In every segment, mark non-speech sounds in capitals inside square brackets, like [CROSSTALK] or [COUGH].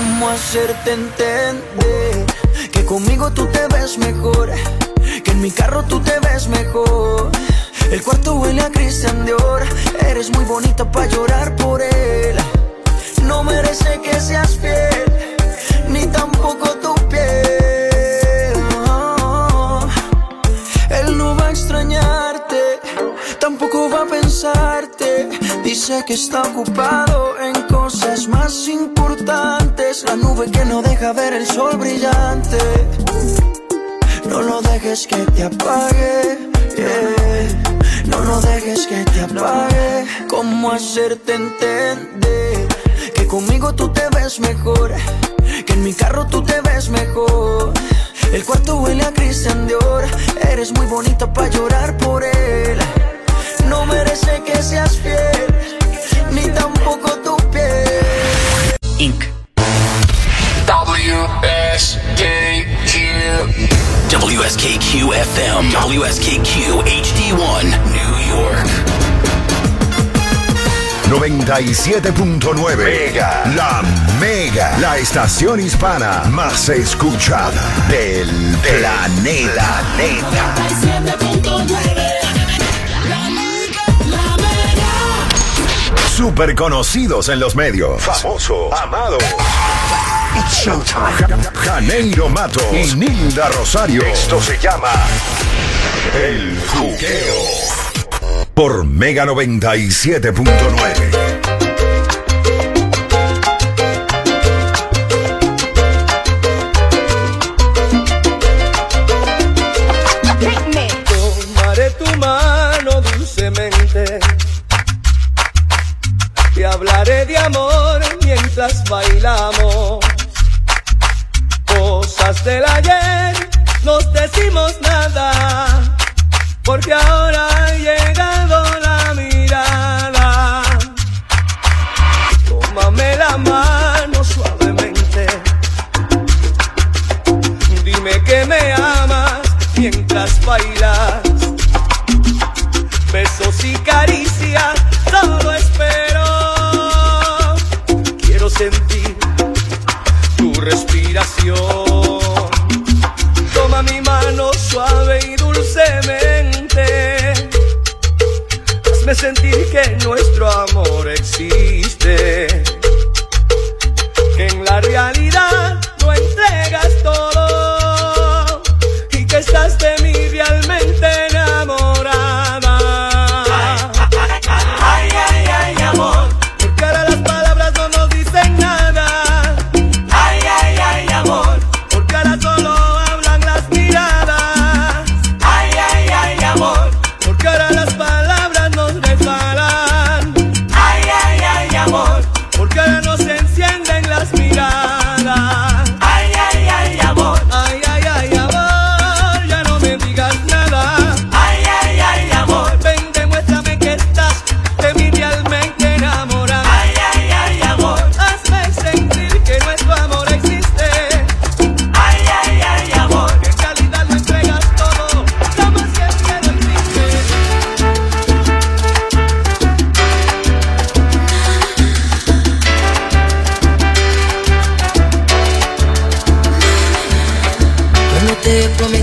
¿Cómo hacerte entender que conmigo tú te ves mejor? Que en mi carro tú te ves mejor. El cuarto huele a Christian Dior. Eres muy bonita para llorar por él. No merece que seas fiel, ni tampoco tu piel. Él no va a extrañarte, tampoco va a pensarte. Dice que está ocupado en cosas más importantes. La nube que no deja ver el sol brillante. No lo dejes que te apague. No lo dejes que te apague. ¿Cómo hacerte entender? Que conmigo tú te ves mejor. Que en mi carro tú te ves mejor. El cuarto huele a Christian Dior. Eres muy bonita para llorar por él. No merece que seas fiel, ni tampoco tu piel. Inc. WSKQ. WSKQ FM. WSKQ HD1. New York. 97.9 Mega. La Mega. La estación hispana más escuchada del planeta. Super conocidos en los medios. Famoso, amado. It's showtime. Janeiro Matos y Nilda Rosario. Esto se llama El Juqueo. Por Mega 97.9. mientras bailamos. Cuando te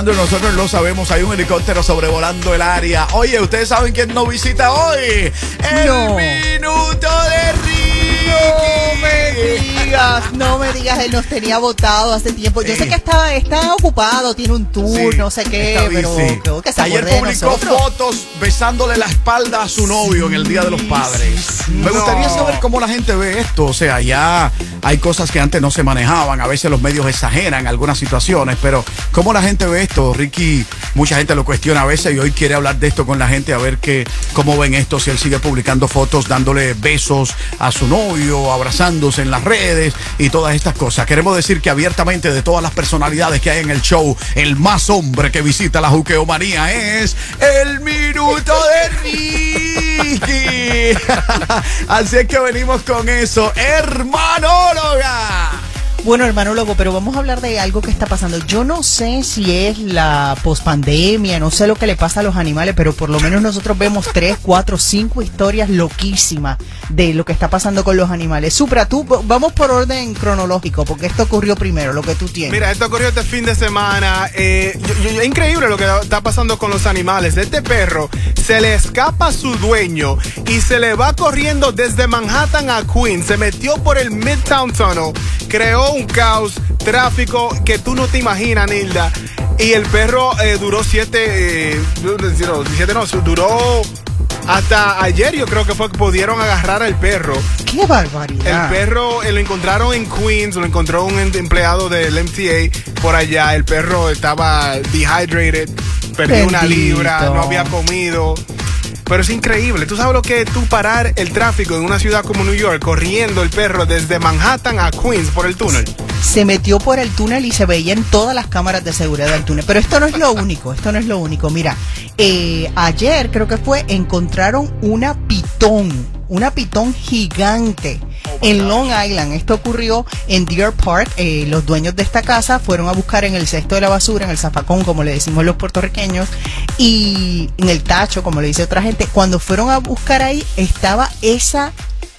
pasando y nosotros lo sabemos, hay un helicóptero sobrevolando el área. Oye, ¿ustedes saben quién nos visita hoy? El No. Minuto de Ricky. No me digas, no me digas, él nos tenía votado hace tiempo. Yo Sí. sé que está, está ocupado, tiene un tour, Sí, no sé qué, pero creo que se Ayer de publicó fotos besándole la espalda a su novio en el Día de los Padres. Me gustaría saber cómo la gente ve esto. O sea, ya hay cosas que antes no se manejaban. A veces los medios exageran algunas situaciones, pero ¿cómo la gente ve esto? Ricky, mucha gente lo cuestiona a veces y hoy quiere hablar de esto con la gente a ver que, cómo ven esto, si él sigue publicando fotos dándole besos a su novio, abrazándose en las redes y todas estas cosas. Queremos decir que abiertamente de todas las personalidades que hay en el show, el más hombre que visita la juqueomanía es el minuto de Ricky. [LAUGHS] Así es que venimos con eso, hermanóloga. Bueno, hermanólogo, pero vamos a hablar de algo que está pasando. Yo no sé si es la pospandemia, no sé lo que le pasa a los animales, pero por lo menos nosotros vemos tres, cuatro, cinco historias loquísimas de lo que está pasando con los animales. Supra, tú, vamos por orden cronológico, porque esto ocurrió primero, lo que tú tienes. Mira, esto ocurrió este fin de semana. eh, es increíble lo que está pasando con los animales. Este perro se le escapa a su dueño y se le va corriendo desde Manhattan a Queens. Se metió por el Midtown Tunnel, creó un caos, tráfico que tú no te imaginas, Nilda. Y el perro eh, duró siete, eh, siete no, duró hasta ayer yo creo que fue que pudieron agarrar al perro. ¡Qué barbaridad! El perro eh, lo encontraron en Queens, lo encontró un em- empleado del MTA por allá. El perro estaba dehydrated, perdió una libra, no había comido. Pero es increíble. ¿Tú sabes lo que es tú parar el tráfico en una ciudad como New York corriendo el perro desde Manhattan a Queens por el túnel? se metió por el túnel y se veía en todas las cámaras de seguridad del túnel. Pero esto no es lo único, esto no es lo único. Mira, eh, ayer creo que fue, encontraron una pitón, una pitón gigante en Long Island. Esto ocurrió en Deer Park. Eh, los dueños de esta casa fueron a buscar en el cesto de la basura, en el zafacón, como le decimos los puertorriqueños, y en el tacho, como le dice otra gente. Cuando fueron a buscar ahí, estaba esa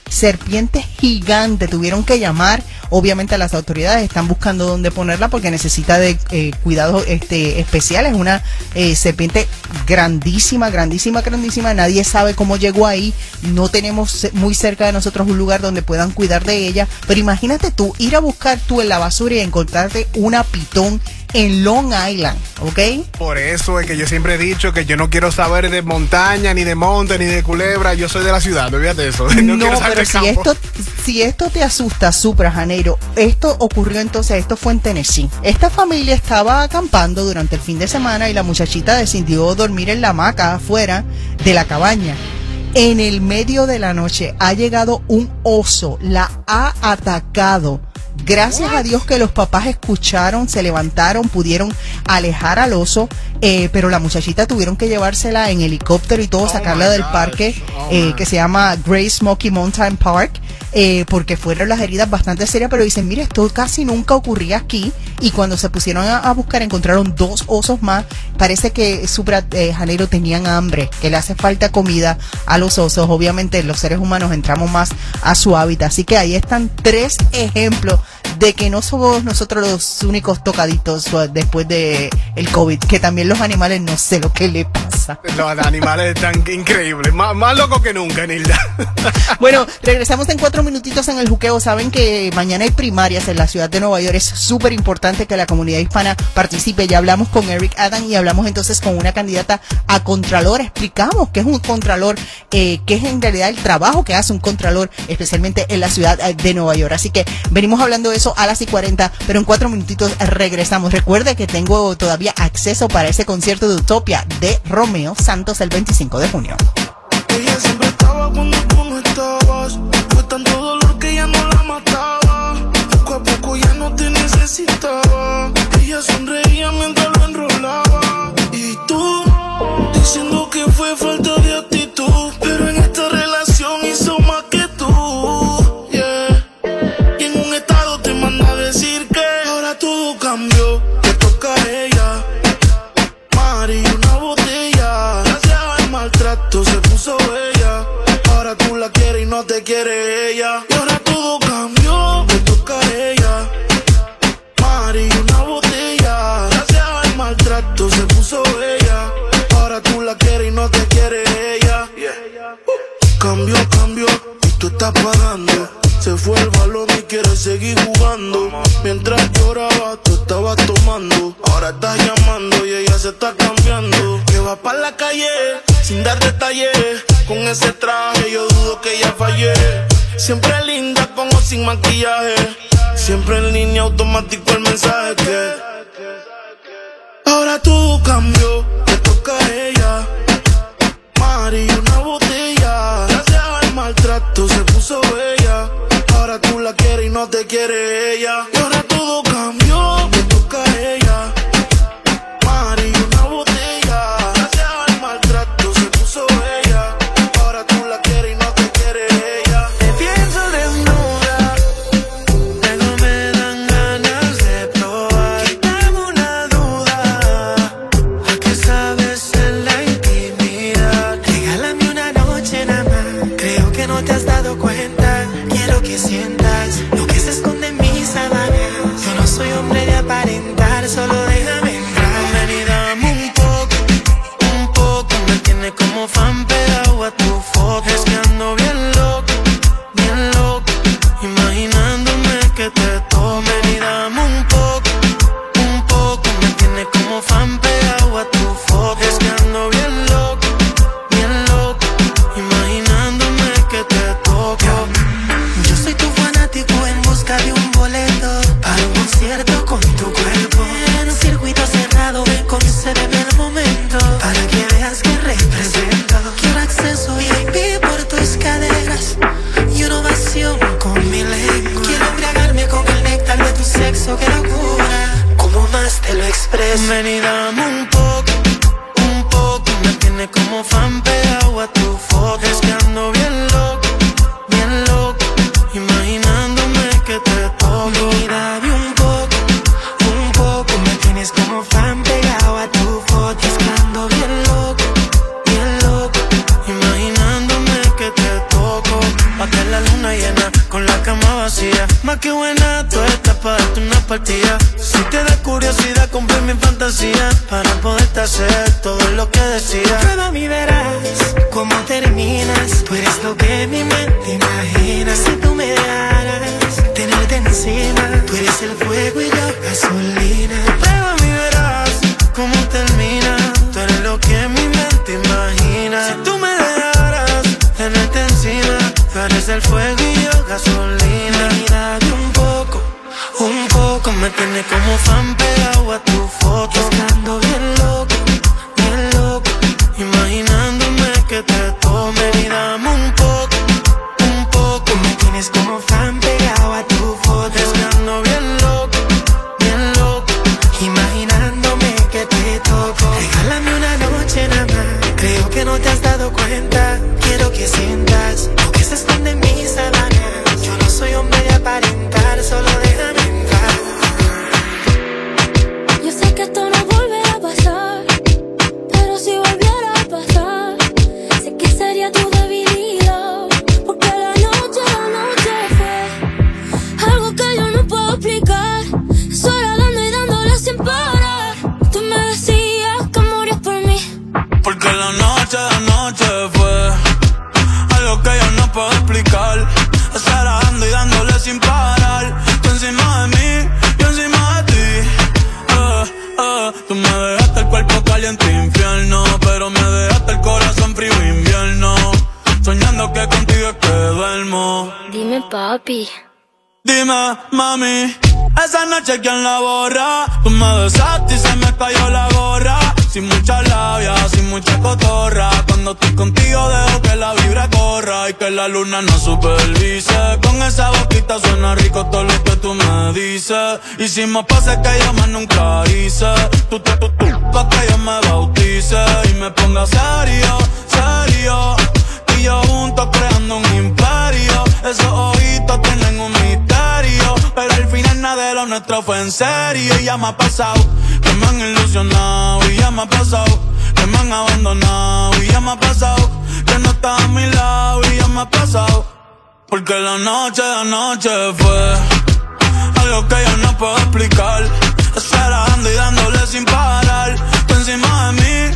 serpiente gigante. Tuvieron que llamar, obviamente, las autoridades. Están buscando dónde ponerla porque necesita de eh, cuidados este, especiales. Una eh, serpiente grandísima, grandísima, grandísima. Nadie sabe cómo llegó ahí. No tenemos muy cerca de nosotros un lugar donde puedan cuidar de ella. Pero imagínate tú ir a buscar tú en la basura y encontrarte una pitón en Long Island, ¿ok? Por eso es que yo siempre he dicho que yo no quiero saber de montaña, ni de monte, ni de culebra. Yo soy de la ciudad, olvídate de eso. [LAUGHS] No, No, pero si campo. esto, si esto te asusta, Supra Janeiro, esto ocurrió entonces, esto fue en Tennessee. Esta familia estaba acampando durante el fin de semana y la muchachita decidió dormir en la hamaca afuera de la cabaña. En el medio de la noche ha llegado un oso, la ha atacado. Gracias a Dios que los papás escucharon, se levantaron, pudieron alejar al oso, eh, pero la muchachita tuvieron que llevársela en helicóptero y todo, sacarla my del gosh. parque Oh, eh, que se llama Great Smoky Mountain Park, eh, porque fueron las heridas bastante serias, pero dicen, mire, esto casi nunca ocurría aquí, y cuando se pusieron a, a buscar encontraron dos osos más, parece que Supra eh, Janeiro tenían hambre, que le hace falta comida a los osos, obviamente los seres humanos entramos más a su hábitat, así que ahí están tres ejemplos de que no somos nosotros los únicos tocaditos después de el COVID, que también los animales no sé lo que le pasa. Los animales están increíbles. Más, más locos que nunca, Nilda. Bueno, regresamos en cuatro minutitos en el juqueo. Saben que mañana hay primarias en la ciudad de Nueva York. Es súper importante que la comunidad hispana participe. Ya hablamos con Eric Adam y hablamos entonces con una candidata a Contralor. Explicamos qué es un Contralor, eh, qué es en realidad el trabajo que hace un Contralor, especialmente en la ciudad eh, de Nueva York. Así que venimos hablando eso a las y 40, pero en cuatro minutitos regresamos. Recuerde que tengo todavía acceso para ese concierto de Utopia de Romeo Santos el 25 de junio. Y ahora todo cambió, me toca a ella. Mari, una botella. Gracias al maltrato se puso ella. Ahora tú la quieres y no te quiere ella. Uh. Cambió, cambió, y tú estás pagando. Se fue el balón y quiere seguir jugando. Mientras lloraba, tú estabas tomando. Ahora estás llamando y ella se está cambiando. Que va para la calle sin dar detalles con ese traje, yo dudo que ya fallé. Siempre linda con o sin maquillaje. Siempre en línea automático el mensaje que. Ahora tú cambió, te toca a ella. Mari, una botella. Gracias al maltrato se puso bella. Ahora tú la quieres y no te quiere ella. que no te has dado cuenta. Quiero que sientas lo que se esconde en mis sábanas. Yo no soy hombre de aparentar, solo me han pegado a tu no supervise. Con esa boquita suena rico todo lo que tú me dices. Y si me pasa que yo más nunca hice. Tú, tú, tú, tú, pa' que yo me bautice. Y me ponga serio, serio. Tú y yo juntos creando un imperio. Esos ojitos tienen un misterio. Pero al final nada de lo nuestro fue en serio. Y ya me ha pasado que me han ilusionado. Y ya me ha pasado que me han abandonado. Y ya me ha pasado que no estás a mi lado porque la noche de noche fue algo que yo no puedo explicar. Esperando y dándole sin parar. Tú encima de mí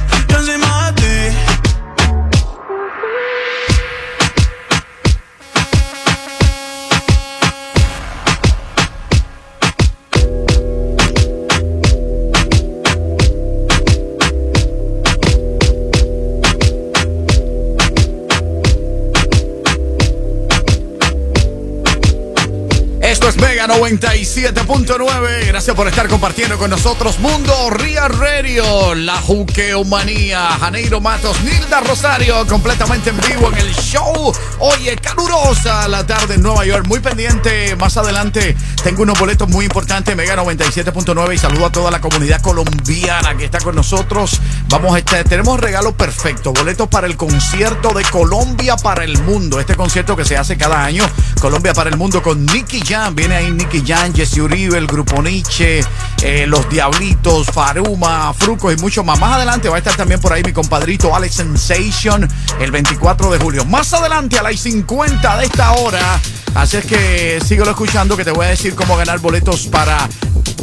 cambió. Mega 97.9. Gracias por estar compartiendo con nosotros Mundo Ria Radio, la Juqueomanía. Janeiro Matos, Nilda Rosario, completamente en vivo en el show. Oye, calurosa la tarde en Nueva York. Muy pendiente. Más adelante tengo unos boletos muy importantes. Mega 97.9 y saludo a toda la comunidad colombiana que está con nosotros. Vamos a estar, tenemos regalo perfecto. Boletos para el concierto de Colombia para el mundo. Este concierto que se hace cada año. Colombia para el mundo con Nicky Jam. Viene ahí Nicky Jam, Jesse Uribe, el grupo Nietzsche, eh, Los Diablitos, Faruma, Frucos y mucho más. Más adelante va a estar también por ahí mi compadrito Alex Sensation el 24 de julio. Más adelante a las 50 de esta hora. Así es que síguelo escuchando que te voy a decir cómo ganar boletos para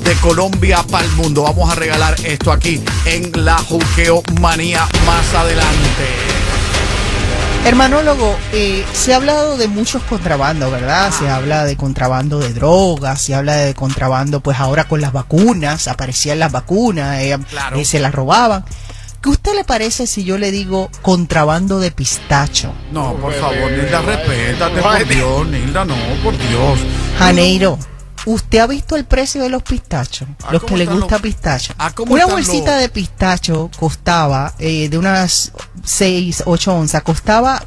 de Colombia para el mundo. Vamos a regalar esto aquí en la Juqueo Manía más adelante. Hermanólogo, eh, se ha hablado de muchos contrabandos, ¿verdad? Se habla de contrabando de drogas, se habla de contrabando, pues ahora con las vacunas, aparecían las vacunas, eh, Claro. eh, se las robaban. ¿Qué usted le parece si yo le digo contrabando de pistacho? No, por favor, Nilda, respétate, por Dios, Nilda, no, por Dios. Janeiro, ¿usted ha visto el precio de los pistachos? Ah, los ¿cómo que le gusta los- pistacho. ah, ¿cómo Una bolsita los- de pistacho costaba, eh, de unas 6, 8 onzas, costaba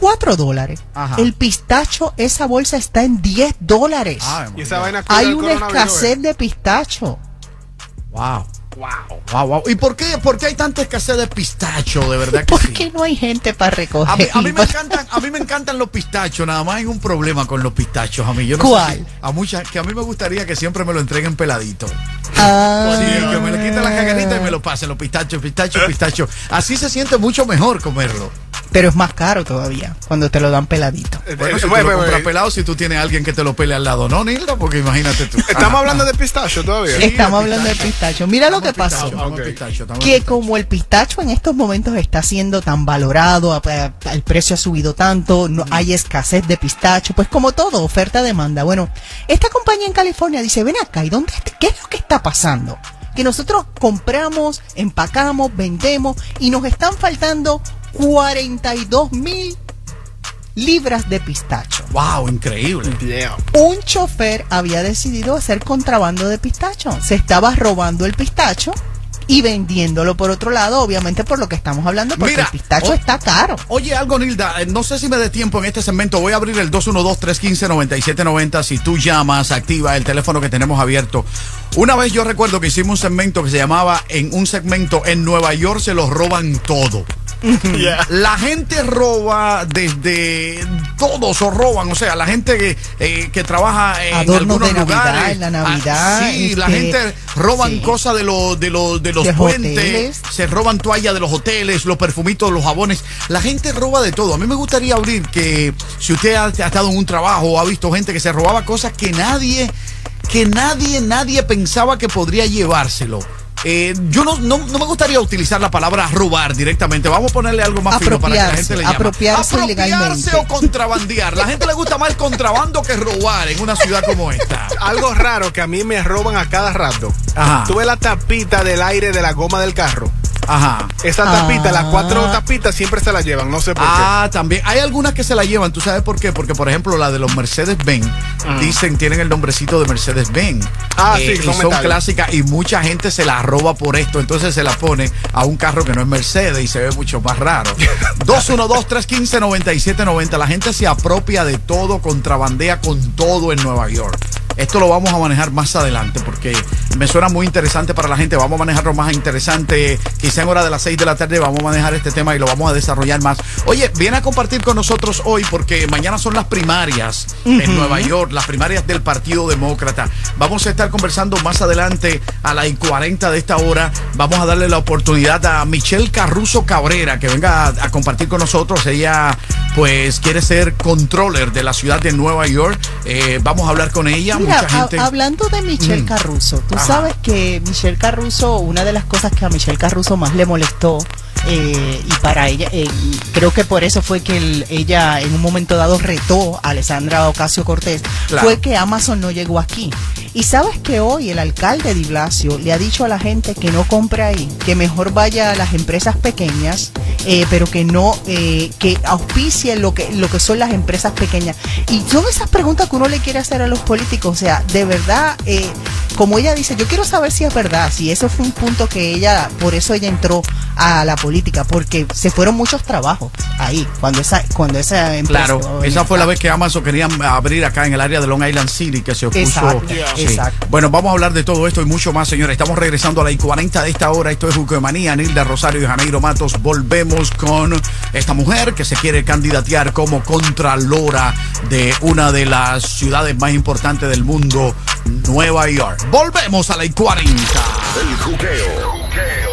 4 dólares. Ajá. El pistacho, esa bolsa está en 10 dólares. Ay, Y esa vaina cuida Hay una escasez de pistacho. Wow. Wow. Wow, wow. ¿Y por qué, por qué hay tanta escasez de pistacho? De verdad que ¿Por sí. qué no hay gente para recoger? A mí, a mí me encantan, a mí me encantan los pistachos, nada más hay un problema con los pistachos a mí. Yo no sé ¿Cuál? si- a muchas, que a mí me gustaría que siempre me lo entreguen peladito. Ah, Sí, que me le quiten la cagarita y me lo pasen, los pistachos, pistachos, pistachos. Así se siente mucho mejor comerlo. pero es más caro todavía cuando te lo dan peladito. Bueno, si tú bueno, lo bueno, compras eh, pelado, si tú tienes a alguien que te lo pele al lado, ¿no, Nilda? Porque imagínate tú. Estamos hablando de pistacho todavía. Sí, Estamos hablando de pistacho. pistacho. Mira lo que Pasó. pistacho, pistacho, que pistacho. como el pistacho en estos momentos está siendo tan valorado, el precio ha subido tanto, no hay escasez de pistacho, pues como todo, oferta-demanda. Bueno, esta compañía en California dice, ven acá, ¿y dónde qué es lo que está pasando? Que nosotros compramos, empacamos, vendemos y nos están faltando 42 mil libras de pistacho. Wow, increíble. Yeah. Un chofer había decidido hacer contrabando de pistacho. Se estaba robando el pistacho y vendiéndolo por otro lado, obviamente por lo que estamos hablando, porque Mira, el pistacho oh. está caro. Oye, algo, Nilda, eh, no sé si me dé tiempo en este segmento. Voy a abrir el 212-315-9790. Si tú llamas, activa el teléfono que tenemos abierto. Una vez yo recuerdo que hicimos un segmento que se llamaba En un segmento en Nueva York se los roban todo. [LAUGHS] Yeah. La gente roba desde todos o roban, o sea, la gente que, eh, que trabaja en Adornos algunos de Navidad, lugares. en la Navidad, Ah, sí, la este, gente roban sí. cosas de los de los de los De puentes, hoteles. se roban toallas de los hoteles, los perfumitos, los jabones. La gente roba de todo. A mí me gustaría abrir que si usted ha, ha estado en un trabajo o ha visto gente que se robaba cosas que nadie, que nadie, nadie pensaba que podría llevárselo. Eh, yo no, no, no me gustaría utilizar la palabra robar directamente. Vamos a ponerle algo más fino para que la gente le llame. Apropiarse o contrabandear. La gente le gusta más el contrabando que robar en una ciudad como esta. Algo raro que a mí me roban a cada rato. Ajá. Tú ves la tapita del aire de la goma del carro. Ajá. Esa tapita, Ah. las cuatro tapitas siempre se la llevan, no sé por Ah, también. Hay algunas que se la llevan. ¿Tú sabes por qué? Porque, por ejemplo, la de los Mercedes-Benz, dicen, tienen el nombrecito de Mercedes-Benz. Eh, Ah, sí, y son son clásicas y mucha gente se la roba por esto. Entonces se la pone a un carro que no es Mercedes y se ve mucho más raro. [LAUGHS] 212-315-9790. La gente se apropia de todo, contrabandea con todo en Nueva York. Esto lo vamos a manejar más adelante porque me suena muy interesante para la gente. Vamos a manejarlo más interesante. Quizá en hora de las 6 de la tarde vamos a manejar este tema y lo vamos a desarrollar más. Oye, viene a compartir con nosotros hoy porque mañana son las primarias en Nueva York, las primarias del Partido Demócrata. Vamos a estar conversando más adelante a las 40 de esta hora. Vamos a darle la oportunidad a Michelle Carruso Cabrera que venga a, a compartir con nosotros. Ella pues quiere ser controller de la ciudad de Nueva York. Eh, vamos a hablar con ella. Mira, Mucha ha- gente. hablando de Michelle Mm. Carruso, tú Ajá. sabes que Michelle Carruso, una de las cosas que a Michelle Carruso más le molestó, eh, y para ella, eh, creo que por eso fue que el- ella en un momento dado retó a Alessandra Ocasio Cortés, Claro. fue que Amazon no llegó aquí. Y sabes que hoy el alcalde de Blasio le ha dicho a la gente que no compre ahí, que mejor vaya a las empresas pequeñas, eh, pero que no, eh, que auspicie lo que, lo que son las empresas pequeñas. Y son esas preguntas que uno le quiere hacer a los políticos. O sea, de verdad, eh, como ella dice, yo quiero saber si es verdad, si eso fue un punto que ella, por eso ella entró a la política, porque se fueron muchos trabajos ahí, cuando esa, cuando esa empresa. Claro, esa fue la vez que Amazon quería abrir acá en el área de Long Island City, que se opuso. Exacto. Exacto. Bueno, vamos a hablar de todo esto y mucho más, señores. Estamos regresando a la I-40 de esta hora. Esto es Juquemanía, Nilda Rosario y Janeiro Matos. Volvemos con esta mujer que se quiere candidatear como contralora de una de las ciudades más importantes del mundo, Nueva York. Volvemos a la I-40. El juqueo.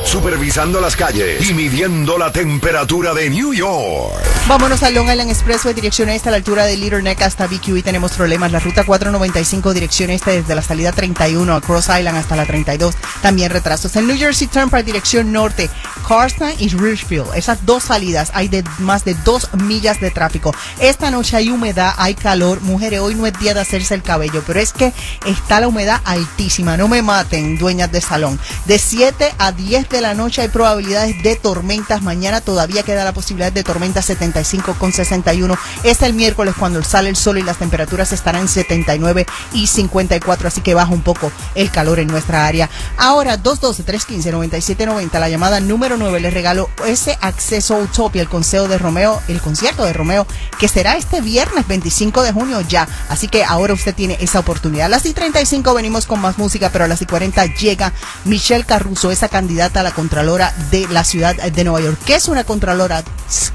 Supervisando las calles y midiendo la temperatura de New York. Vámonos al Long Island Expressway, dirección este a la altura de Little Neck hasta BQ y tenemos problemas. La ruta 495, dirección este desde la salida 31 a Cross Island hasta la 32, también retrasos. El New Jersey Turnpike, dirección norte, Carson y Richfield. Esas dos salidas hay de más de dos millas de tráfico. Esta noche hay humedad, hay calor. Mujeres, hoy no es día de hacerse el cabello, pero es que está la humedad altísima. No me maten, dueñas de salón. De 7 a 10 de la noche hay probabilidades de tormentas. Mañana todavía queda la posibilidad de tormentas 75 con 61. Es el miércoles cuando sale el sol y las temperaturas estarán en 79 y 54, así que baja un poco el calor en nuestra área. Ahora, 212-315-9790, la llamada número 9, les regalo ese acceso a Utopia, el consejo de Romeo, el concierto de Romeo, que será este viernes 25 de junio ya. Así que ahora usted tiene esa oportunidad. A las y 35 venimos con más música, pero a las y 40 llega Michelle Carruso, esa candidata a la Contralora de la ciudad de Nueva York. ¿Qué es una Contralora?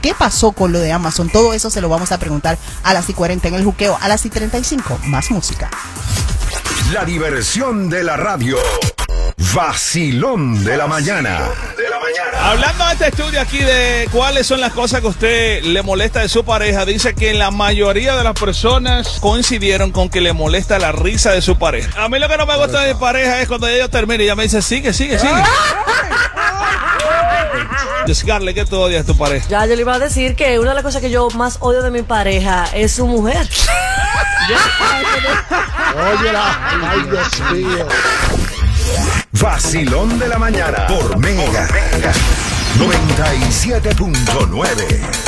¿Qué pasó con lo de Amazon? Todo eso se lo vamos a preguntar a las y 40 en el juqueo. A las y 35, más música. La diversión de la radio. Vacilón de la mañana. De la mañana. Hablando de este estudio aquí de cuáles son las cosas que a usted le molesta de su pareja, dice que la mayoría de las personas coincidieron con que le molesta la risa de su pareja. A mí lo que no me gusta de mi pareja es cuando ella termina y ella me dice, sigue, sigue, sigue. Scarlett, ¿qué tú odias tu pareja? Ya yo le iba a decir que una de las cosas que yo más odio de mi pareja es su mujer. Óyela, ay Dios mío. Vacilón de la mañana por Mega. 97.9.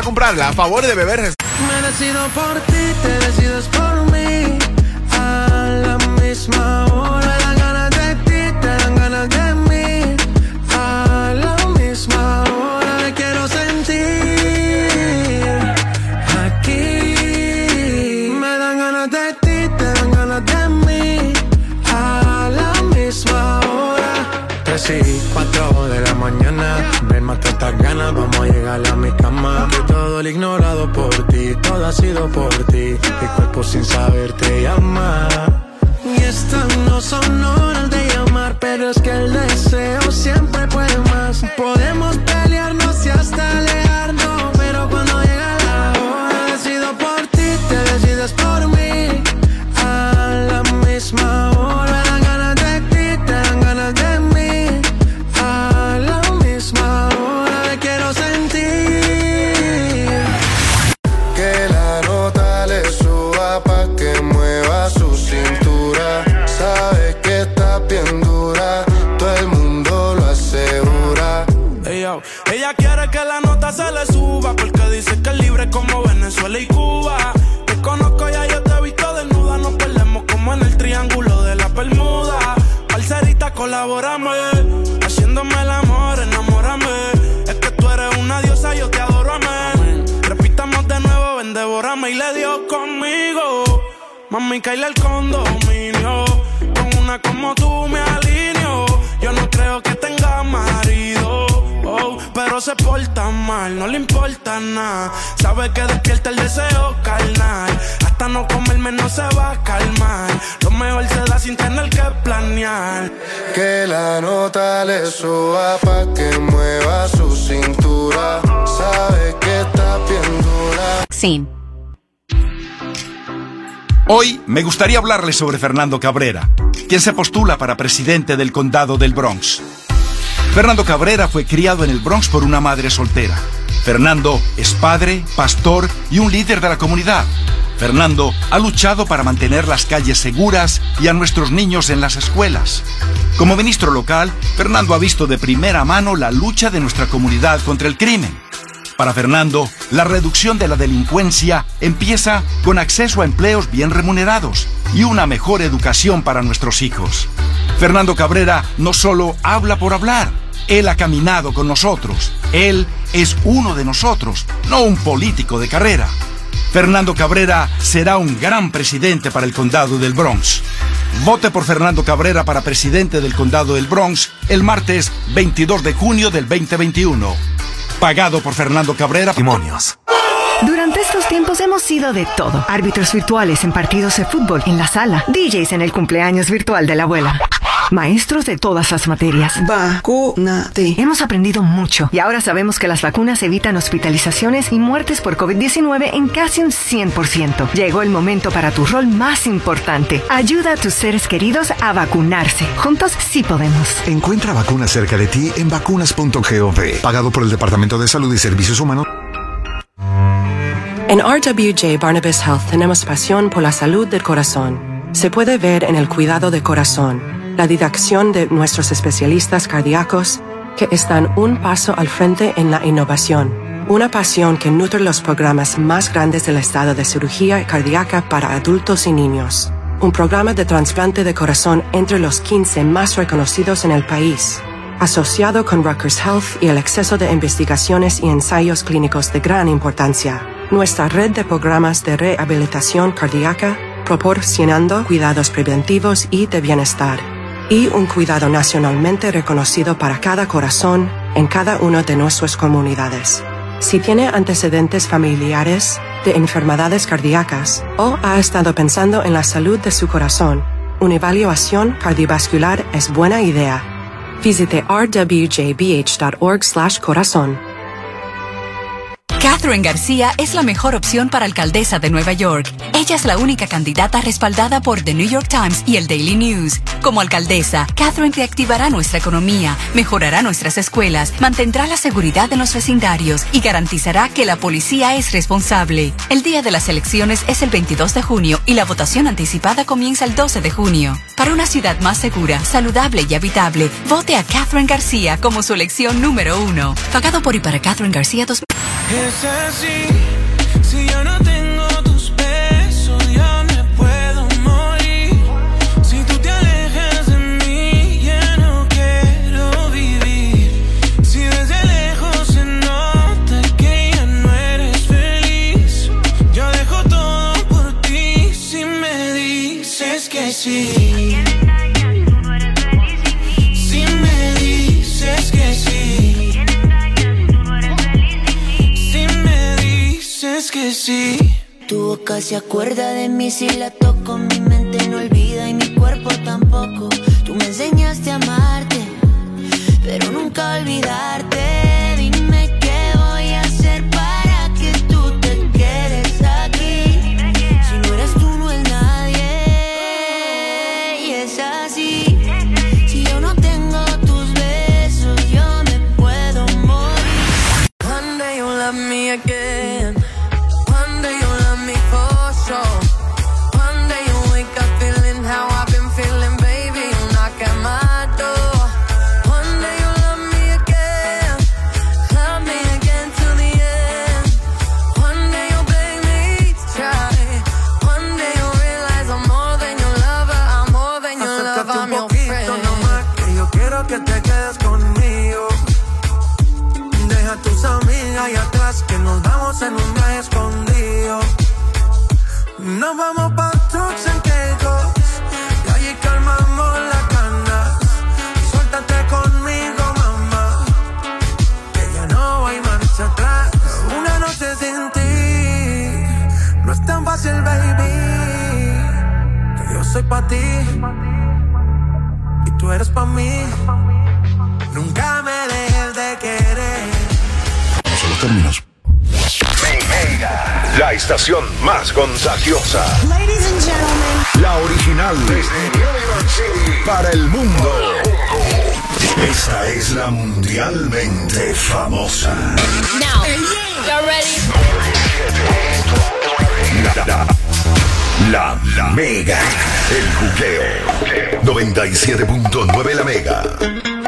comprarla. A favor de beber Me decido por ti, te decides por mí. A la misma El ignorado por ti, todo ha sido por ti. Mi cuerpo sin saber te llama. Y estas no son horas de llamar, pero es que el deseo siempre puede más. Podemos pelearnos y hasta alejarnos, Mami, caíle el condominio. Con una como tú me alineo. Yo no creo que tenga marido, oh, pero se porta mal. no le importa nada. Sabe que despierta el deseo carnal. Hasta no comerme no se va a calmar. Lo mejor se da sin tener que planear. Que la nota le suba pa' que mueva su cintura. Sabe que está bien dura. Sin. Hoy me gustaría hablarles sobre Fernando Cabrera, quien se postula para presidente del condado del Bronx. Fernando Cabrera fue criado en el Bronx por una madre soltera. Fernando es padre, pastor y un líder de la comunidad. Fernando ha luchado para mantener las calles seguras y a nuestros niños en las escuelas. Como ministro local, Fernando ha visto de primera mano la lucha de nuestra comunidad contra el crimen. Para Fernando, la reducción de la delincuencia empieza con acceso a empleos bien remunerados y una mejor educación para nuestros hijos. Fernando Cabrera no solo habla por hablar, él ha caminado con nosotros. Él es uno de nosotros, no un político de carrera. Fernando Cabrera será un gran presidente para el condado del Bronx. Vote por Fernando Cabrera para presidente del condado del Bronx el martes 22 de junio del 2021. Pagado por Fernando Cabrera. Demonios. Durante estos tiempos hemos sido de todo. Árbitros virtuales en partidos de fútbol en la sala, DJs en el cumpleaños virtual de la abuela. Maestros de todas las materias. Vacúnate. Hemos aprendido mucho y ahora sabemos que las vacunas evitan hospitalizaciones y muertes por COVID-19 en casi un 100%. Llegó el momento para tu rol más importante. Ayuda a tus seres queridos a vacunarse. Juntos sí podemos. Encuentra vacunas cerca de ti en vacunas.gov, pagado por el Departamento de Salud y Servicios Humanos. En RWJ Barnabas Health tenemos pasión por la salud del corazón. Se puede ver en el cuidado del corazón, la didacción de nuestros especialistas cardíacos que están un paso al frente en la innovación. Una pasión que nutre los programas más grandes del estado de cirugía cardíaca para adultos y niños. Un programa de trasplante de corazón entre los 15 más reconocidos en el país. Asociado con Rutgers Health y el acceso de investigaciones y ensayos clínicos de gran importancia. Nuestra red de programas de rehabilitación cardíaca proporcionando cuidados preventivos y de bienestar y un cuidado nacionalmente reconocido para cada corazón en cada una de nuestras comunidades. Si tiene antecedentes familiares de enfermedades cardíacas o ha estado pensando en la salud de su corazón, una evaluación cardiovascular es buena idea. Visite rwjbh.org/corazón. Catherine García es la mejor opción para alcaldesa de Nueva York. Ella es la única candidata respaldada por The New York Times y el Daily News. Como alcaldesa, Catherine reactivará nuestra economía, mejorará nuestras escuelas, mantendrá la seguridad en los vecindarios y garantizará que la policía es responsable. El día de las elecciones es el 22 de junio y la votación anticipada comienza el 12 de junio. Para una ciudad más segura, saludable y habitable, vote a Catherine García como su elección número uno. Pagado por y para Catherine García 2000. Es así, sí. Tu boca se acuerda de mí si la toco, mi mente no olvida y mi cuerpo tampoco. Nos vamos pa' trucks en Kegos Y allí calmamos las ganas Suéltate conmigo, mamá. Que ya no hay marcha atrás. Una noche sin ti. No es tan fácil, baby. Que yo soy pa' ti. Y tú eres pa' mí. Nunca me dejes de querer. Vamos los términos. La estación más contagiosa. Ladies and gentlemen. La original desde New para el mundo. Esta es la mundialmente famosa. Now, you're ready. La, la, la, mega. El juqueo. 97.9 la mega.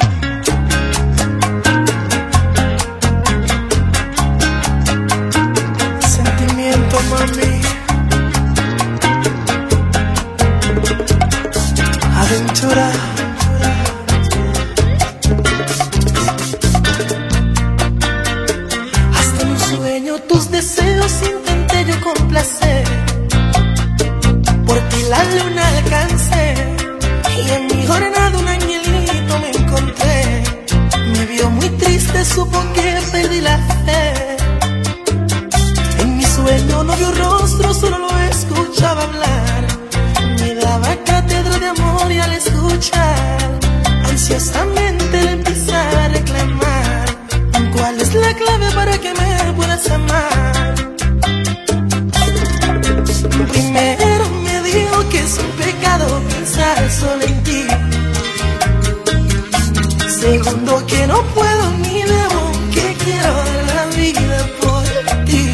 tanto que no puedo ni debo, que quiero dar la vida por ti.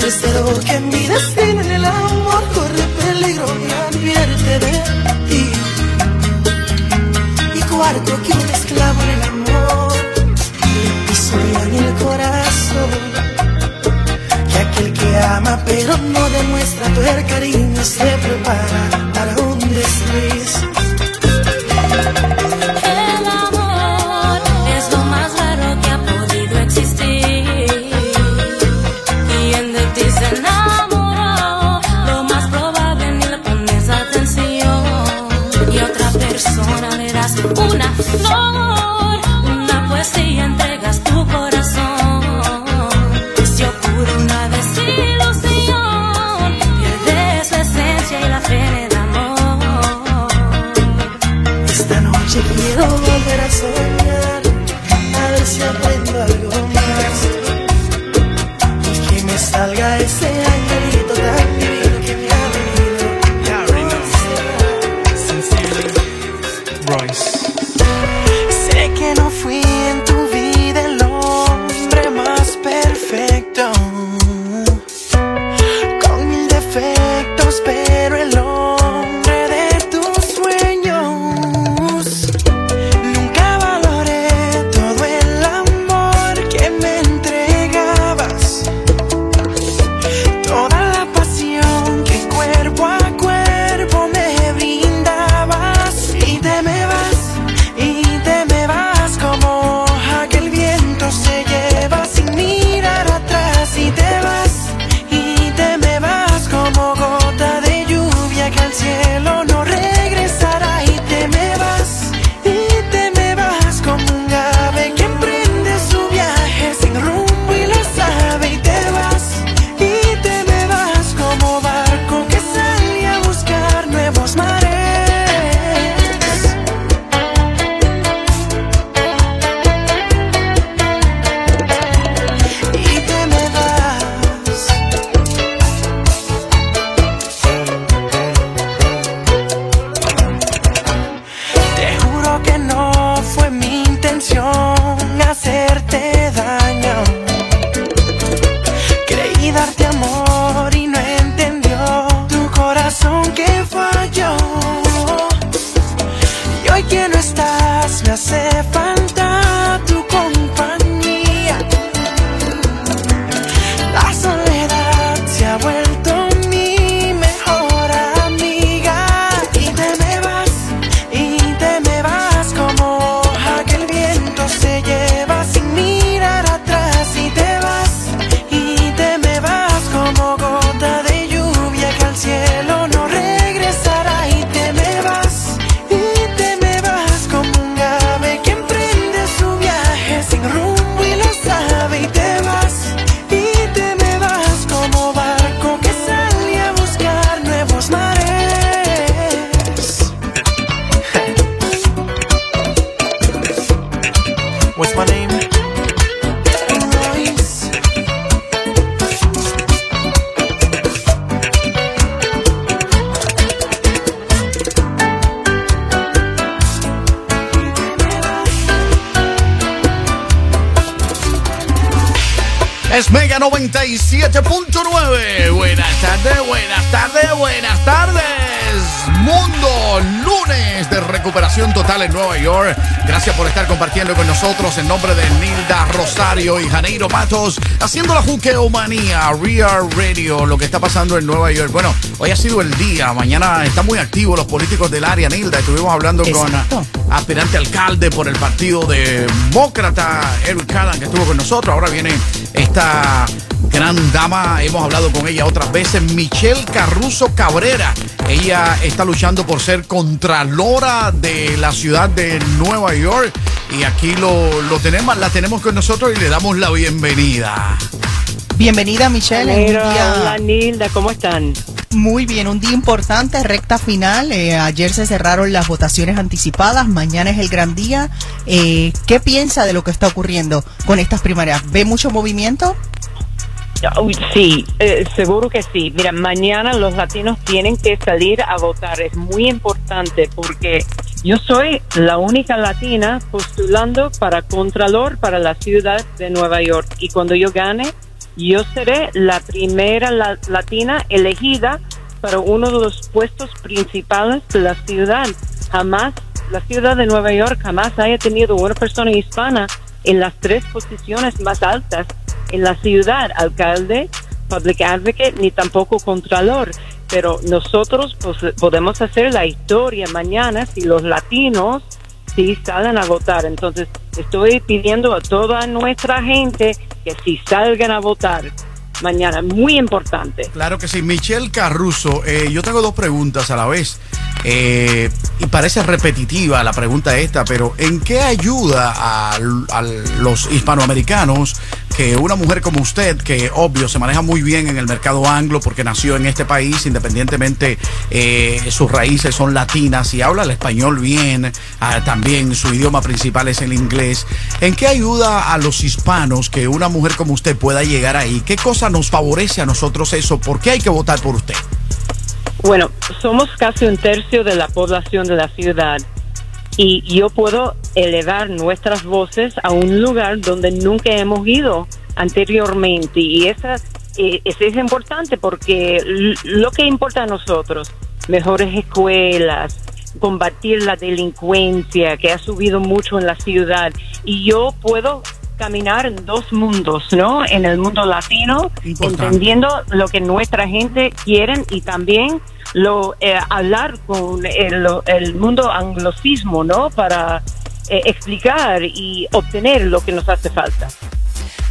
Tercero que mi destino en el amor corre peligro y advierte de ti. Y cuarto que un esclavo en el amor Y le pisotean el corazón. Que aquel que ama pero no demuestra tu cariño se prepara para un destino. Es Mega 97.9. Buenas tardes, buenas tardes, buenas tardes. Mundo, lunes de recuperación total en Nueva York. Gracias por estar compartiendo con nosotros en nombre de Nilda Rosario y Janeiro Matos, haciendo la juqueomanía, Real Radio, lo que está pasando en Nueva York. Bueno, hoy ha sido el día, mañana están muy activos los políticos del área, Nilda. Estuvimos hablando Exacto. con aspirante alcalde por el partido demócrata, Eric Callan, que estuvo con nosotros. Ahora viene esta gran dama, hemos hablado con ella otras veces, Michelle Carruso Cabrera. Ella está luchando por ser contralora de la ciudad de Nueva York y aquí lo, lo tenemos, la tenemos con nosotros y le damos la bienvenida. Bienvenida Michelle. día- hola, Nilda, ¿cómo están? Muy bien, un día importante, recta final. Eh, ayer se cerraron las votaciones anticipadas, mañana es el gran día. Eh, ¿Qué piensa de lo que está ocurriendo con estas primarias? ¿Ve mucho movimiento? Sí, eh, seguro que sí. Mira, mañana los latinos tienen que salir a votar. Es muy importante porque yo soy la única latina postulando para Contralor para la ciudad de Nueva York. Y cuando yo gane, yo seré la primera la- latina elegida para uno de los puestos principales de la ciudad. Jamás, la ciudad de Nueva York jamás haya tenido una persona hispana en las tres posiciones más altas en la ciudad, alcalde, public advocate, ni tampoco contralor. Pero nosotros pues, podemos hacer la historia mañana si los latinos sí salen a votar. Entonces, estoy pidiendo a toda nuestra gente que si salgan a votar mañana, muy importante. Claro que sí, Michelle Carruso, eh, yo tengo dos preguntas a la vez. Eh, y parece repetitiva la pregunta esta, pero ¿en qué ayuda a, los hispanoamericanos que una mujer como usted, que obvio se maneja muy bien en el mercado anglo porque nació en este país, independientemente eh, sus raíces son latinas y habla el español bien, ah, también su idioma principal es el inglés, ¿en qué ayuda a los hispanos que una mujer como usted pueda llegar ahí? ¿Qué cosa nos favorece a nosotros eso? ¿Por qué hay que votar por usted? Bueno, somos casi un tercio de la población de la ciudad y yo puedo elevar nuestras voces a un lugar donde nunca hemos ido anteriormente. Y esa, eh, eso es importante porque lo que importa a nosotros, mejores escuelas, combatir la delincuencia que ha subido mucho en la ciudad. Y yo puedo caminar en dos mundos, ¿no? En el mundo latino, Importante. entendiendo lo que nuestra gente quiere y también lo eh, hablar con el, el mundo anglosismo, ¿no? Para eh, explicar y obtener lo que nos hace falta.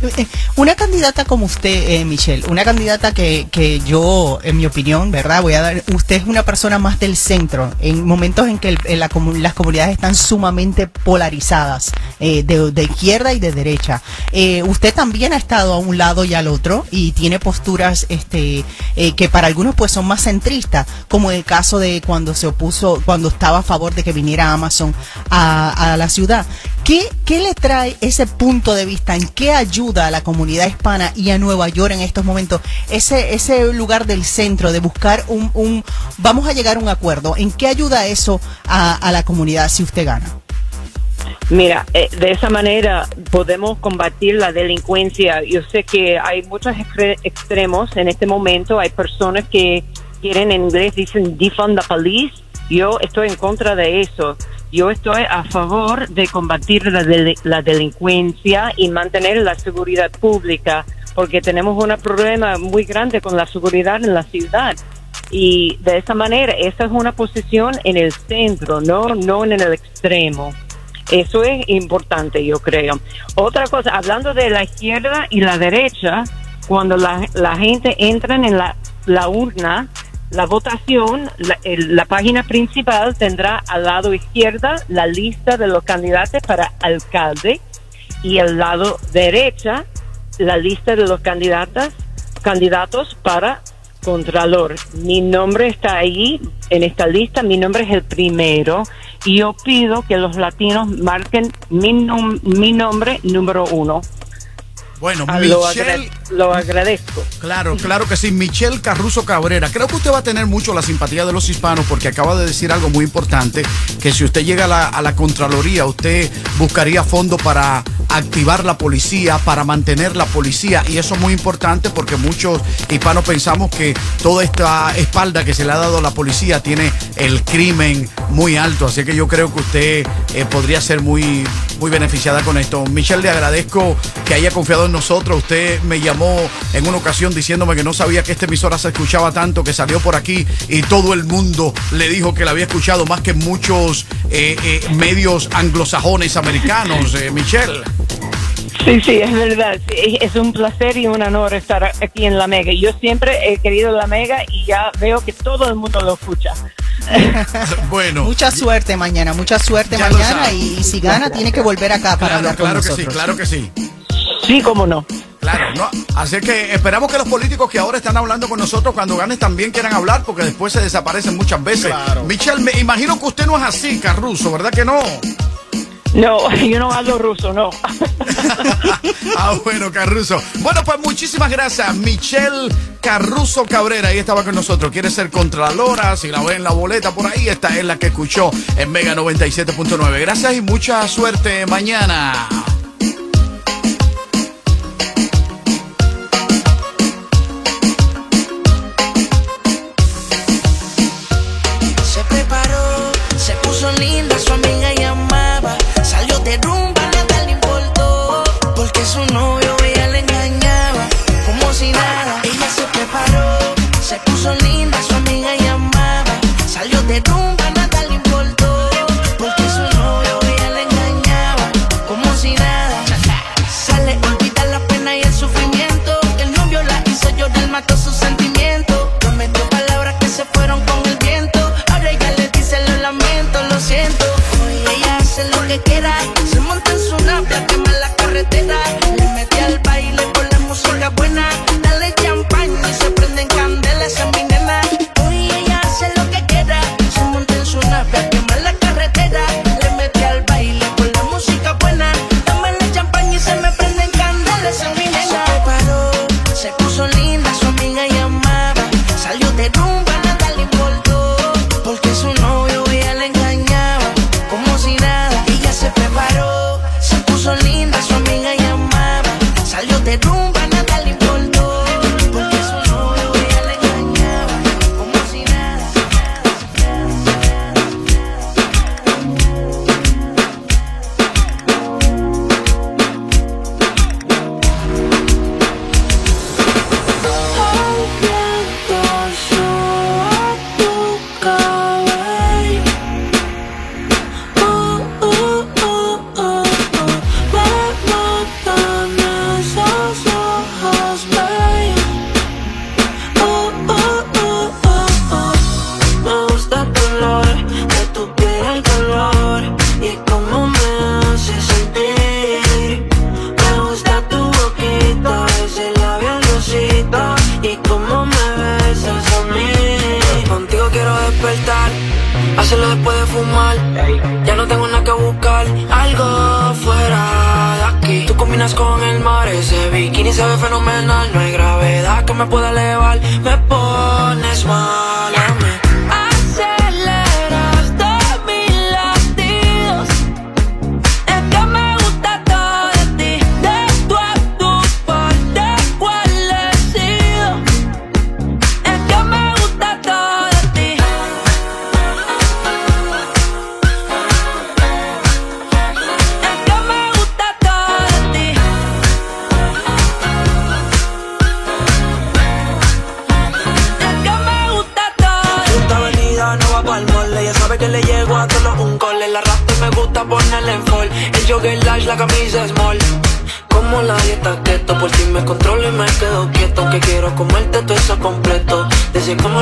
[LAUGHS] Una candidata como usted, eh, Michelle, una candidata que, que yo, en mi opinión, ¿verdad? Voy a dar, usted es una persona más del centro, en momentos en que las comunidades están sumamente polarizadas, eh, de, izquierda y de derecha. Eh, usted también ha estado a un lado y al otro y tiene posturas este, eh, que para algunos pues son más centristas, como el caso de cuando se opuso, cuando estaba a favor de que viniera Amazon a la ciudad. ¿Qué, ¿Qué le trae ese punto de vista? ¿En qué ayuda a la comunidad hispana y a Nueva York en estos momentos? Ese, ese lugar del centro de buscar un, un, vamos a llegar a un acuerdo. ¿En qué ayuda eso a, la comunidad si usted gana? Mira, eh, de esa manera podemos combatir la delincuencia. Yo sé que hay muchos extre- extremos en este momento. Hay personas que quieren en inglés dicen defund the police. Yo estoy en contra de eso. Yo estoy a favor de combatir la, deli- la delincuencia y mantener la seguridad pública, porque tenemos un problema muy grande con la seguridad en la ciudad. Y de esa manera, esa es una posición en el centro, no, no en el extremo. Eso es importante, yo creo. Otra cosa, hablando de la izquierda y la derecha, cuando la, la gente entra en la urna, la votación, la, el- la página principal tendrá al lado izquierda la lista de los candidatos para alcalde y al lado derecha la lista de los candidatos candidatos para contralor. Mi nombre está ahí en esta lista, mi nombre es el primero y yo pido que los latinos marquen mi, mi nombre número uno. Bueno, Ah, lo, Michelle- lo agradezco. Claro, claro que sí. Michelle Carruso Cabrera. Creo que usted va a tener mucho la simpatía de los hispanos porque acaba de decir algo muy importante, que si usted llega a la, a la Contraloría, usted buscaría fondos para activar la policía, para mantener la policía. Y eso es muy importante porque muchos hispanos pensamos que toda esta espalda que se le ha dado a la policía tiene el crimen muy alto. Así que yo creo que usted eh, podría ser muy, muy beneficiada con esto. Michelle, le agradezco que haya confiado en nosotros. Usted me llamó en una ocasión diciéndome que no sabía que esta emisora se escuchaba tanto, que salió por aquí y todo el mundo le dijo que la había escuchado más que muchos eh, eh, medios anglosajones americanos. Eh, Michelle. Sí, sí, es verdad. Sí, es un placer y un honor estar aquí en La Mega. Yo siempre he querido La Mega y ya veo que todo el mundo lo escucha. [LAUGHS] Bueno. Mucha suerte mañana, mucha suerte mañana y, y si gana tiene que volver acá para hablar claro con que sí, nosotros. claro que sí. Sí, cómo no. Claro, no. Así que esperamos que los políticos que ahora están hablando con nosotros cuando ganen también quieran hablar porque después se desaparecen muchas veces. Michelle, me imagino que usted no es así, Carruso, ¿verdad que no? No, [LAUGHS] yo no hablo ruso, no. [LAUGHS] Ah, bueno, Carruso. Bueno, pues muchísimas gracias. Michelle Carruso Cabrera, ahí estaba con nosotros. Quiere ser Contralora, si la ven en la boleta por ahí, esta es la que escuchó en Mega 97.9. Gracias y mucha suerte mañana.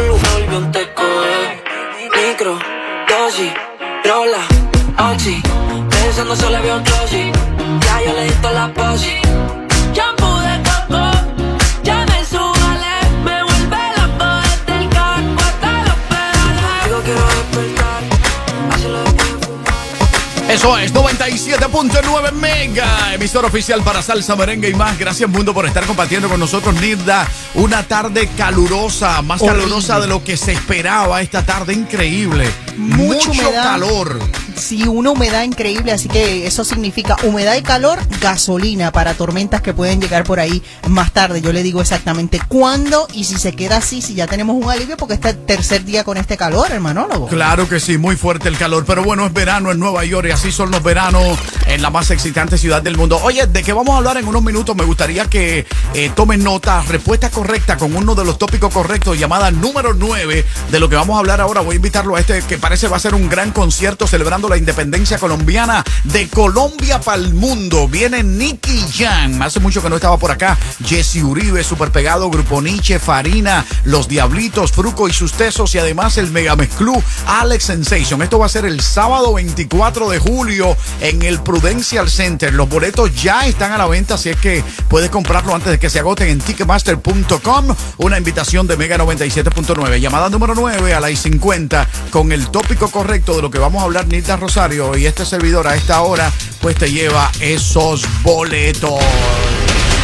Lujo volvió un teco, eh. Micro, dosis, rola, oxi. Pensando solo había un trozi. Ya yo le di toda la posi. Eso es 97.9 Mega, emisor oficial para salsa, merengue y más. Gracias mundo por estar compartiendo con nosotros, Nilda. Una tarde calurosa, más Horrible. calurosa de lo que se esperaba esta tarde, increíble. Mucho calor. Sí, una humedad increíble, así que eso significa humedad y calor, gasolina para tormentas que pueden llegar por ahí más tarde. Yo le digo exactamente cuándo y si se queda así, si ya tenemos un alivio, porque este tercer día con este calor, hermanólogo. Claro que sí, muy fuerte el calor, pero bueno, es verano en Nueva York y así son los veranos en la más excitante ciudad del mundo. Oye, ¿de qué vamos a hablar en unos minutos? Me gustaría que eh, tomen nota, respuesta correcta con uno de los tópicos correctos, llamada número 9 de lo que vamos a hablar ahora. Voy a invitarlo a este que parece va a ser un gran concierto celebrando la independencia colombiana de Colombia para el mundo. Viene Nicky Jam, hace mucho que no estaba por acá. Jesse Uribe, super pegado, Grupo Nietzsche, Farina, Los Diablitos, Fruco y sus tesos y además el Megamezclú Alex Sensation. Esto va a ser el sábado 24 de julio en el Prudential Center. Los boletos ya están a la venta, así es que puedes comprarlo antes de que se agoten en ticketmaster.com. Una invitación de Mega 97.9. Llamada número 9 a la I50 con el tópico correcto de lo que vamos a hablar Rosario y este servidor a esta hora pues te lleva esos boletos.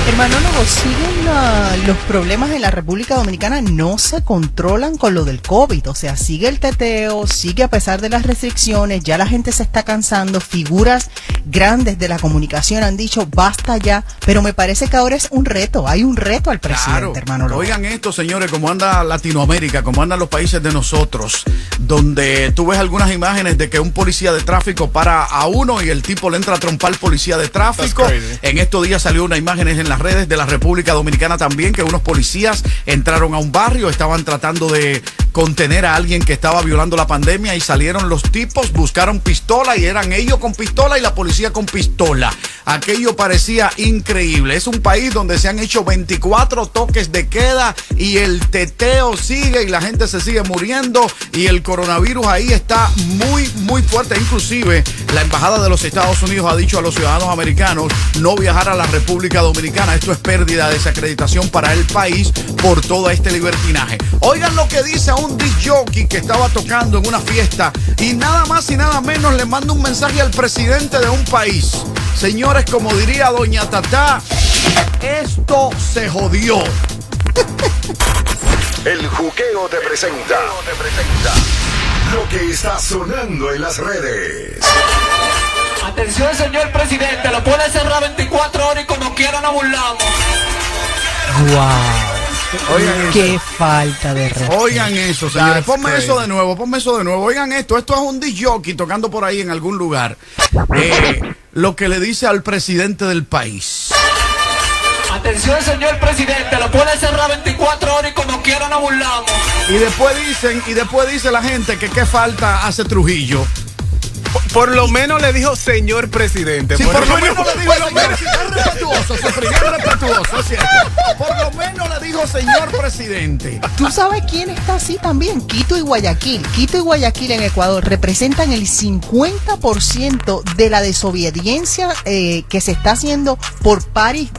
Hermanólogo, siguen la- los problemas en la República Dominicana, no se controlan con lo del COVID, o sea, sigue el teteo, sigue a pesar de las restricciones, ya la gente se está cansando, figuras grandes de la comunicación han dicho basta ya, pero me parece que ahora es un reto, hay un reto al presidente, hermanólogo. Oigan esto, señores, cómo anda Latinoamérica, cómo andan los países de nosotros, donde tú ves algunas imágenes de que un policía de tráfico para a uno y el tipo le entra a trompar al policía de tráfico. En estos días salió una imagen en redes de la República Dominicana también, que unos policías entraron a un barrio, estaban tratando de contener a alguien que estaba violando la pandemia y salieron los tipos, buscaron pistola y eran ellos con pistola y la policía con pistola. Aquello parecía increíble. Es un país donde se han hecho 24 toques de queda y el teteo sigue y la gente se sigue muriendo y el coronavirus ahí está muy, muy fuerte. Inclusive la Embajada de los Estados Unidos ha dicho a los ciudadanos americanos no viajar a la República Dominicana. Esto es pérdida de desacreditación para el país por todo este libertinaje. Oigan lo que dice un jockey que estaba tocando en una fiesta y nada más y nada menos le manda un mensaje al presidente de un país. Señores, como diría Doña Tatá, esto se jodió. [LAUGHS] El juqueo te presenta. Lo que está sonando en las redes. Atención, señor presidente, lo puede cerrar 24 horas y como quiera nos burlamos. Wow. Oigan Qué falta de respeto. Oigan eso, señores. That's Ponme crazy. eso de nuevo, ponme eso de nuevo. Oigan esto, esto es un disc jockey tocando por ahí en algún lugar. Eh, lo que le dice al presidente del país. Atención, señor presidente, lo puede cerrar 24 horas y como quiera nos burlamos. Y después dicen, y después dice la gente que qué falta hace Trujillo. Por, lo menos le dijo señor presidente. Sí, por lo menos- menos le dijo señor, respetuoso, respetuoso, cierto. Por lo menos le dijo señor presidente. ¿Tú sabes quién está así también? Quito y Guayaquil. Quito y Guayaquil en Ecuador representan el 50% de la desobediencia eh, que se está haciendo por paris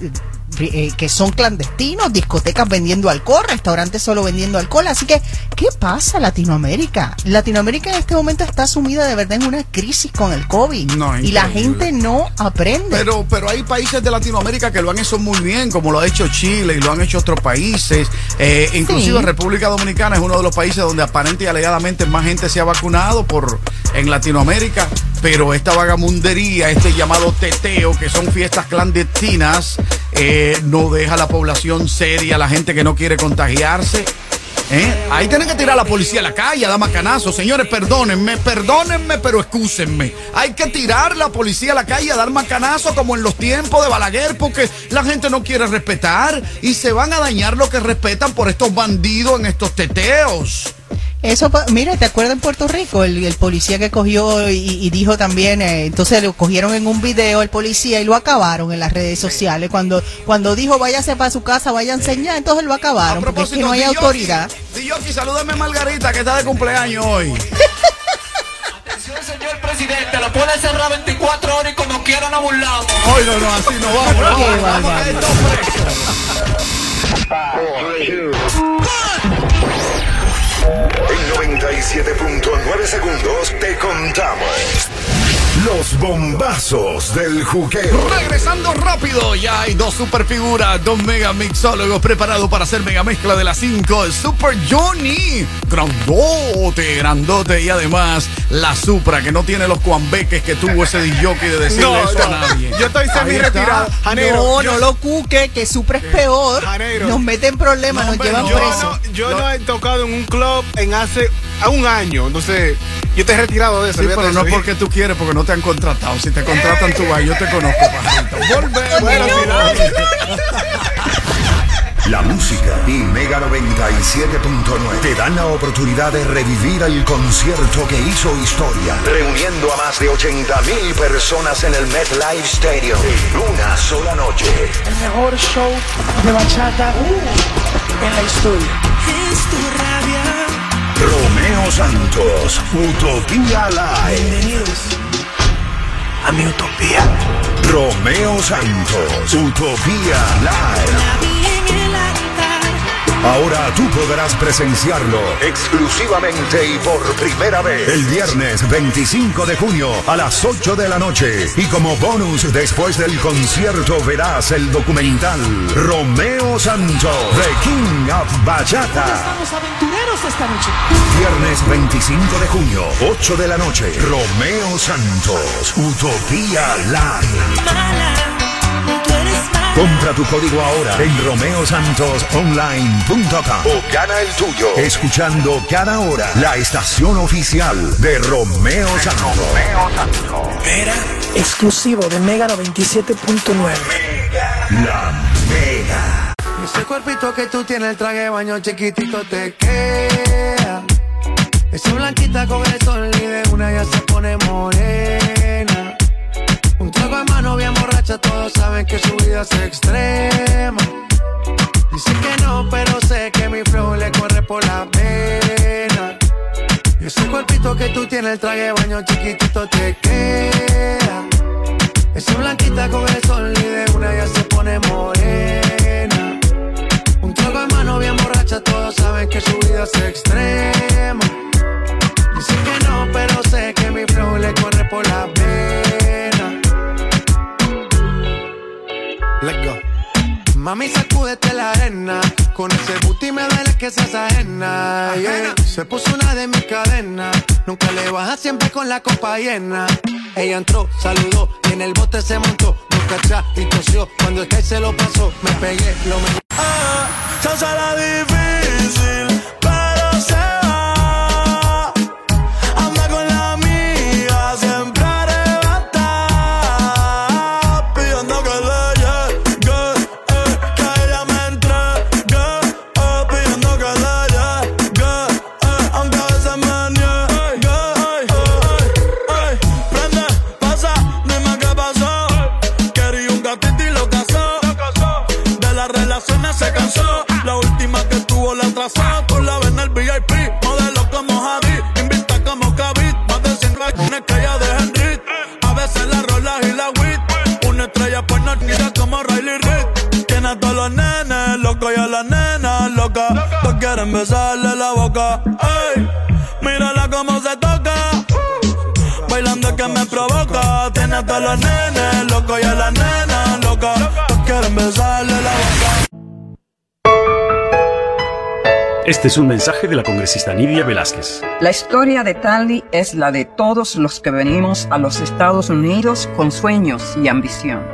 eh, que son clandestinos, discotecas vendiendo alcohol, restaurantes solo vendiendo alcohol. Así que, ¿qué pasa Latinoamérica? Latinoamérica en este momento está sumida de verdad en una crisis con el COVID. No, y la gente no aprende. Pero, pero hay países de Latinoamérica que lo han hecho muy bien, como lo ha hecho Chile y lo han hecho otros países. Eh, inclusive Sí. República Dominicana es uno de los países donde aparente y alegadamente más gente se ha vacunado por en Latinoamérica. Pero esta vagamundería, este llamado teteo, que son fiestas clandestinas, eh, no deja a la población seria, la gente que no quiere contagiarse. ¿Eh? Ahí tienen que tirar a la policía a la calle, a dar macanazo. Señores, perdónenme, perdónenme, pero excúsenme. Hay que tirar la policía a la calle a dar macanazo como en los tiempos de Balaguer, porque la gente no quiere respetar y se van a dañar lo que respetan por estos bandidos en estos teteos. Eso, pa- mira, ¿te acuerdas en Puerto Rico? El, el policía que cogió y, y dijo también, eh, entonces lo cogieron en un video el policía y lo acabaron en las redes sociales. Cuando cuando dijo váyase para su casa, vaya a enseñar, entonces lo acabaron, porque es que no hay Diyoki, autoridad. Diyoki, salúdame a Margarita, que está de cumpleaños hoy. Atención, señor presidente, lo puede cerrar 24 horas y como quiera nos burlamos. Hoy no, no, así no vamos. Vamos, vamos a caer barbaridad. En 97.9 segundos te contamos Los bombazos del juqueo. Regresando rápido, ya hay dos superfiguras, dos mega mixólogos preparados para hacer mega mezcla de las 5. El Super Johnny, grandote, grandote. Y además, la Supra, que no tiene los cuambeques que tuvo ese DJ de decirle No, eso a no. nadie. Yo estoy Ahí semi-retirado. está. Janero, no, yo- no lo cuque, que Supra es peor. Janero. Nos meten problemas, nos llevan yo presos. no, yo no he tocado en un club en hace a un año. Entonces, yo estoy retirado de eso. Sí, pero no porque tú quieres, porque no te han contratado. Si te contratan, tú vas. Yo te conozco, pajarito. Volvemos. Bueno, La música y Mega 97.9 te dan la oportunidad de revivir el concierto que hizo historia, reuniendo a más de 80 mil personas en el MetLife Stadium en una sola noche. El mejor show de bachata en la historia. Es tu rabia. Romeo Santos, Utopía Live. Bienvenidos a mi utopía. Romeo Santos, Utopía Live. Ahora tú podrás presenciarlo exclusivamente y por primera vez el viernes 25 de junio a las 8 de la noche. Y como bonus después del concierto verás el documental Romeo Santos, The King of Bachata. Estamos aventureros esta noche. Viernes 25 de junio, 8 de la noche. Romeo Santos, Utopía Live. Compra tu código ahora en romeosantosonline.com o gana el tuyo escuchando cada hora la estación oficial de Romeo Santos. Mira, exclusivo de Mega 97.9. La Mega. Ese cuerpito que tú tienes, el traje de baño chiquitito te queda. Esa blanquita con el sol y de una ya se pone morena. Un trago en mano bien borracha, todos saben que su vida es extrema. Dice que no, pero sé que mi flow le corre por la pena. Y ese cuerpito que tú tienes, el traje de baño chiquitito te queda. Esa blanquita con el sol y de una ya se pone morena. Un trago en mano bien borracha, todos saben que su vida es extrema. Dicen que no, pero sé que mi flow le corre por la pena. Let's go. Mami, sacúdete la arena. Con ese booty me duele que seas ajena. yeah. Se puso una de mis cadenas. Nunca le baja siempre con la copa llena. Ella entró, saludó y en el bote se montó. Atrás y tosió. Cuando el que se lo pasó, me pegué, lo me. Ah, se hace la difícil, atrasó. Con la ven el VIP. Modelo como Javi. Invita como Kavit. Más de 100 razones que ella deja en rit. A veces la rola y la wit. Una estrella pues no mira como Riley Reid. Tiene a todos los nenes locos y a las nenas locas. Todos quieren besarle la boca. Ey, mírala cómo se toca. Bailando que me provoca. Tiene a todos los nenes locos y a las nenas locas. Todos quieren besarle Este es un mensaje de la congresista Nidia Velázquez. La historia de Tali es la de todos los que venimos a los Estados Unidos con sueños y ambición.